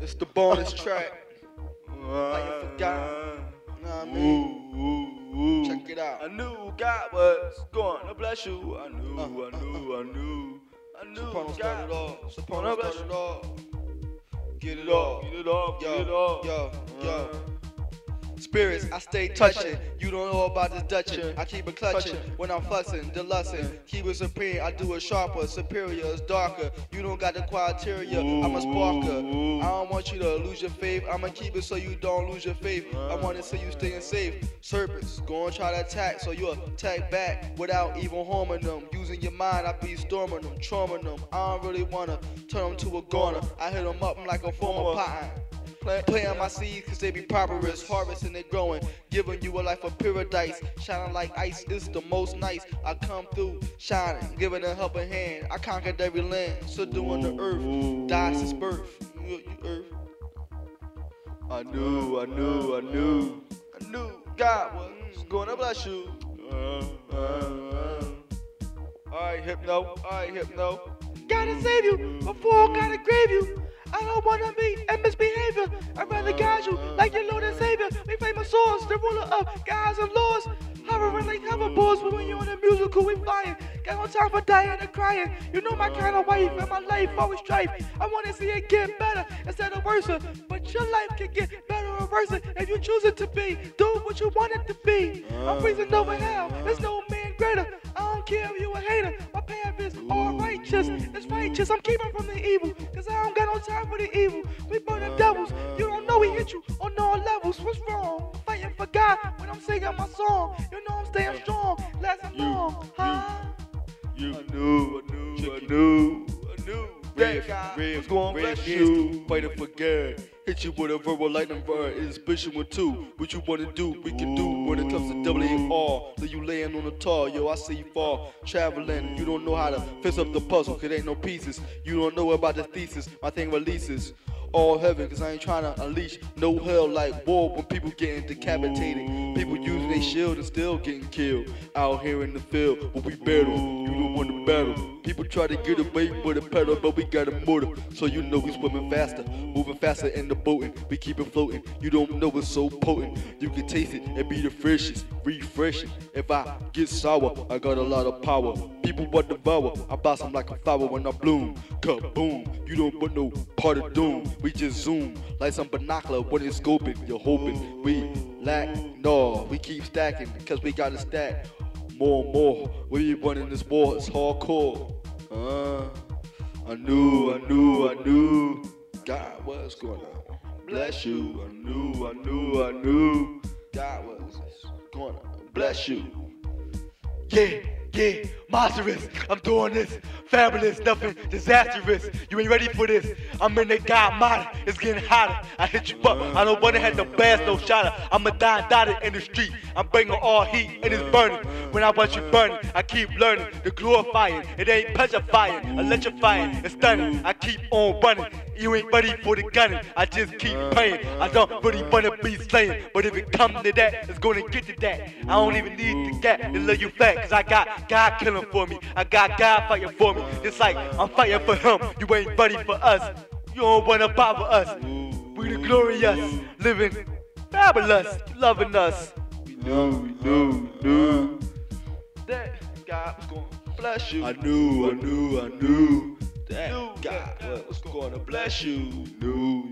It's the bonus track. Like you forgot. Know what I mean? Ooh, ooh, ooh. Check it out. I knew God was going to bless you. I knew, Uh, I uh, knew, I knew. I knew Soprano God started off. Soprano started off. Get it Get it off. off, get it off, Yo, get it off. yo, yo. Uh, Spirits, I stay touching. You don't know about this Dutchin. I keep it clutching when I'm fussing, delusing. Keep it supreme. I do it sharper, superior, it's darker. You don't got the criteria. I'm a sparker. I don't want you to lose your faith. I'ma keep it so you don't lose your faith. I want to see you staying safe. Serpents, go and try to attack, so you attack back without even harming them. Using your mind, I be storming them, trauming them. I don't really wanna turn them to a goner. I hit them up like a former pattern. Play, playing my seeds cause they be prosperous, harvesting and growing, giving you a life of paradise, shining like ice is the most nice. I come through, shining, giving a helping hand. I conquered every land, subduing the earth, died since birth. You, you earth. I knew, I knew, I knew. I knew God was gonna bless you. Alright, hypno, alright, hypno. Gotta save you before I gotta grave you. Of gods and laws. Hovering like hoverboards, but when you're in a musical, we flying. Got no time for dying and crying. You know my kind of wife and my life always strife. I wanna see it get better instead of worse. But your life can get better or worse if you choose it to be. Do what you want it to be. I'm freezing over hell. There's no man greater. I don't care if you a hater. My path is all righteous. It's righteous. I'm keeping from the evil. Cause I don't got no time for the evil. We burn the devils. You don't know we hit you on all levels. What's wrong? Fighting for God when I'm singing my song. You know I'm staying strong. Lasting You, long. Huh? You I knew, I knew, I knew, I knew. Red, red, was gonna red bless hands you. fighting for God. Hit you with a verbal lightning rod, it's special one too. What you wanna do, we can do when it comes to double A R. Leave you laying on the tar, yo, I see you fall. Traveling, you don't know how to fix up the puzzle, cause ain't no pieces. You don't know about the thesis, my thing releases. All heaven, cause I ain't trying to unleash no hell like war when people getting decapitated. People using their shield and still getting killed. Out here in the field, where we battle, you don't want to battle. People try to get away with a pedal, but we got a motor. So you know we swimming faster, moving faster in the boating. We keep it floating. You don't know it's so potent. You can taste it and be the freshest, refreshing. If I get sour, I got a lot of power. People to devour. I blossom like a flower when I bloom. Kaboom! You don't want no part of doom. We just zoom like some binocular when it's scoping. You're hoping we lack. No, we keep stacking because we got to stack more and more. We running this war, it's hardcore. Uh, I knew, I knew, I knew God was gonna bless you. I knew, I knew, I knew God was gonna bless you. Yeah, yeah, monstrous. I'm doing this. Fabulous, nothing disastrous. You ain't ready for this. I'm in the God mode. It's getting hotter. I hit you up. I don't wanna have the blast, no shotter. I'm a dying dotted in the street. I'm bringing all heat and it's burning. When I watch you burning, I keep learning to glorify it. It ain't petrifying, electrifying, it's stunning. I keep on running. You ain't ready for the gunning. I just keep praying. I don't really wanna be slaying. But if it comes to that, it's gonna get to that. I don't even need to get to lay you flat. Cause I got God killing for me. I got God fighting for me. It's like I'm fighting for him. You ain't ready for us. You don't wanna bother us. We the glorious, living fabulous, loving us. We knew, we knew, we knew. That God was gonna bless you. I knew, I knew, I knew. That God was gonna bless you. Knew,